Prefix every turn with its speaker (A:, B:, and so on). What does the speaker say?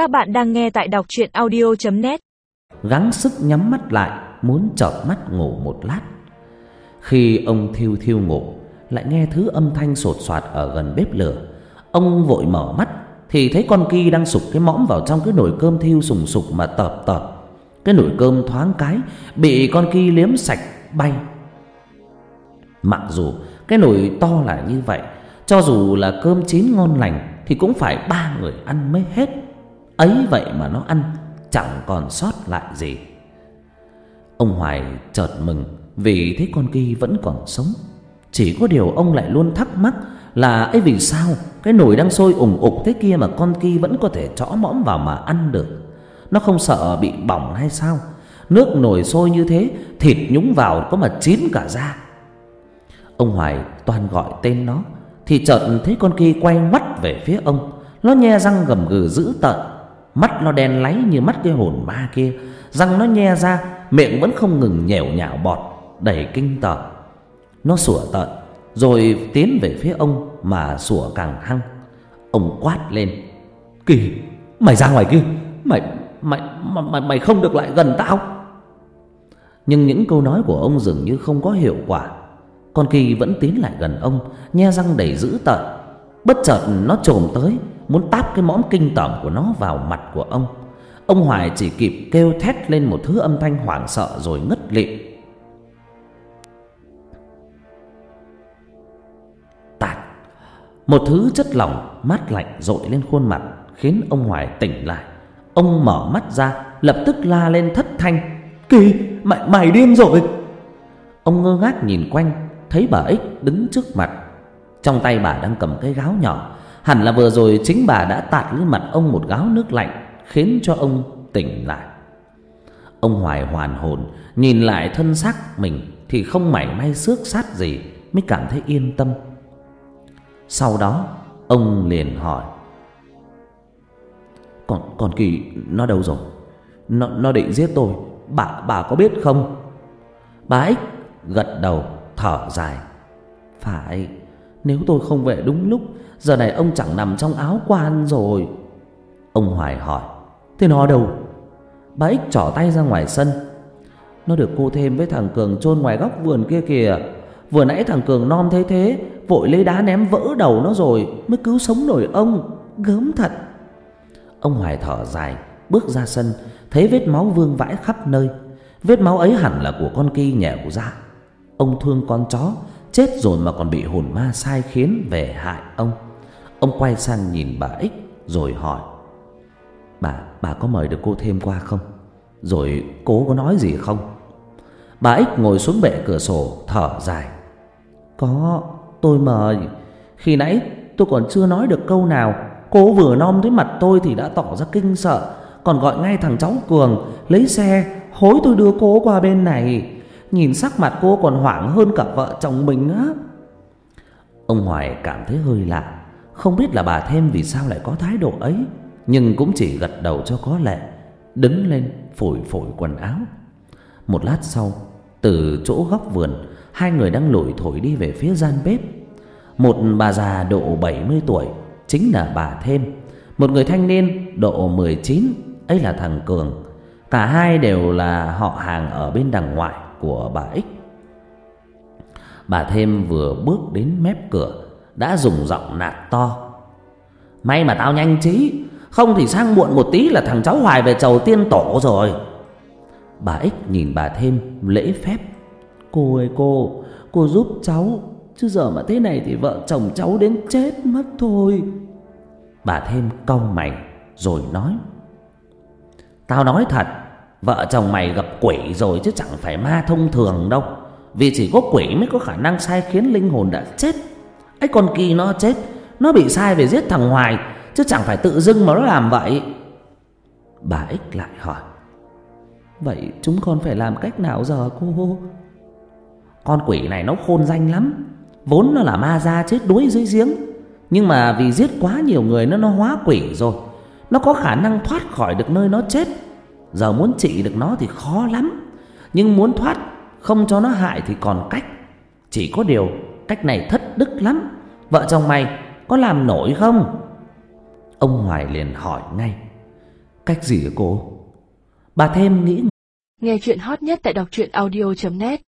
A: Các bạn đang nghe tại đọc chuyện audio.net
B: Gắng sức nhắm mắt lại, Muốn chợp mắt ngủ một lát. Khi ông thiêu thiêu ngủ, Lại nghe thứ âm thanh sột soạt ở gần bếp lửa. Ông vội mở mắt, Thì thấy con kia đang sụp cái mõm vào trong cái nồi cơm thiêu sùng sục mà tợp tợp Cái nồi cơm thoáng cái, Bị con kia liếm sạch, bay. Mặc dù cái nồi to là như vậy, Cho dù là cơm chín ngon lành, Thì cũng phải ba người ăn mới hết. Ấy vậy mà nó ăn, Chẳng còn sót lại gì. Ông Hoài chợt mừng, Vì thấy con kia vẫn còn sống. Chỉ có điều ông lại luôn thắc mắc Là ấy vì sao Cái nồi đang sôi ủng ục thế kia Mà con kia vẫn có thể chõ mõm vào mà ăn được? Nó không sợ bị bỏng hay sao? Nước nồi sôi như thế, Thịt nhúng vào có mà chín cả da. Ông Hoài toàn gọi tên nó, Thì chợt thấy con kia quay ngoắt về phía ông. Nó nhe răng gầm gừ dữ tợn. Mắt nó đen láy như mắt cái hồn ma kia. Răng nó nhe ra Miệng vẫn không ngừng nhẻo nhạo bọt Đầy kinh tởm Nó sủa tợn Rồi tiến về phía ông Mà sủa càng hăng. Ông quát lên Kỳ mày ra ngoài kia. Mày mày mày, mày không được lại gần tao. Nhưng những câu nói của ông dường như không có hiệu quả. Con kỳ vẫn tiến lại gần ông Nhe răng đầy dữ tợn. Bất chợt nó trồm tới Muốn táp cái mõm kinh tởm của nó vào mặt của ông. Ông Hoài chỉ kịp kêu thét lên một thứ âm thanh hoảng sợ rồi ngất lịm Tạt! Một thứ chất lỏng mát lạnh dội lên khuôn mặt Khiến ông Hoài tỉnh lại. Ông mở mắt ra Lập tức la lên thất thanh. Kỳ mày, mày điên rồi! Ông ngơ ngác nhìn quanh Thấy bà Ích đứng trước mặt. Trong tay bà đang cầm cái gáo nhỏ Hẳn là vừa rồi chính bà đã tạt lên mặt ông một gáo nước lạnh Khiến cho ông tỉnh lại. Ông Hoài hoàn hồn Nhìn lại thân xác mình Thì không mảy may xước sát gì Mới cảm thấy yên tâm. Sau đó Ông liền hỏi Còn, còn Kỳ nó đâu rồi? Nó, nó định giết tôi Bà, bà có biết không? Bà Ích gật đầu thở dài Phải nếu tôi không về đúng lúc, Giờ này ông chẳng nằm trong áo quan rồi. Ông Hoài hỏi, Thế nó đâu? Bà Ích trỏ tay ra ngoài sân. Nó được cô thêm với thằng Cường chôn ngoài góc vườn kia kìa. Vừa nãy thằng Cường non thế thế, Vội lấy đá ném vỡ đầu nó rồi Mới cứu sống nổi ông. Gớm thật. Ông Hoài thở dài, Bước ra sân, Thấy vết máu vương vãi khắp nơi. Vết máu ấy hẳn là của con kia nhẹo ra Ông thương con chó Chết rồi mà còn bị hồn ma sai khiến về hại ông. Ông quay sang nhìn bà Ích Rồi hỏi Bà, bà có mời được cô thêm qua không? Rồi cô có nói gì không? Bà Ích ngồi xuống bệ cửa sổ thở dài Có, tôi mời. Khi nãy tôi còn chưa nói được câu nào. Cô vừa nom tới mặt tôi thì đã tỏ ra kinh sợ. Còn gọi ngay thằng cháu Cường Lấy xe hối tôi đưa cô qua bên này. Nhìn sắc mặt cô còn hoảng hơn cả vợ chồng mình á. Ông Hoài cảm thấy hơi lạ. Không biết là bà thêm vì sao lại có thái độ ấy, Nhưng cũng chỉ gật đầu cho có lệ, Đứng lên phổi phổi quần áo. Một lát sau, Từ chỗ góc vườn, Hai người đang lủi thổi đi về phía gian bếp. Một bà già độ 70 tuổi, Chính là bà thêm. Một người thanh niên độ 19 ấy là thằng Cường. Cả hai đều là họ hàng ở bên đằng ngoại của bà Ích Bà thêm vừa bước đến mép cửa, Đã dùng giọng nạt to. May mà tao nhanh trí Không thì sang muộn một tí là thằng cháu Hoài về chầu tiên tổ rồi. Bà Ích nhìn bà thêm lễ phép. Cô ơi cô Cô giúp cháu, Chứ giờ mà thế này thì vợ chồng cháu đến chết mất thôi. Bà thêm cau mày Rồi nói. Tao nói thật Vợ chồng mày gặp quỷ rồi chứ chẳng phải ma thông thường đâu. Vì chỉ có quỷ mới có khả năng sai khiến linh hồn đã chết. Ấy, con kỳ nó chết, Nó bị sai về giết thằng Hoài, Chứ chẳng phải tự dưng mà nó làm vậy. Bà Ích lại hỏi, Vậy chúng con phải làm cách nào giờ cô? Con quỷ này nó khôn danh lắm, Vốn nó là ma da chết đuối dưới giếng, Nhưng mà vì giết quá nhiều người nó nó hóa quỷ rồi. Nó có khả năng thoát khỏi được nơi nó chết. Giờ muốn trị được nó thì khó lắm. Nhưng muốn thoát, Không cho nó hại thì còn cách. Chỉ có điều cách này thất đức lắm. Vợ chồng mày có làm nổi không? Ông Hoài liền hỏi ngay. Cách gì hả cô? Bà thêm nghĩ
A: Nghe chuyện hot nhất tại đọc truyện audio.net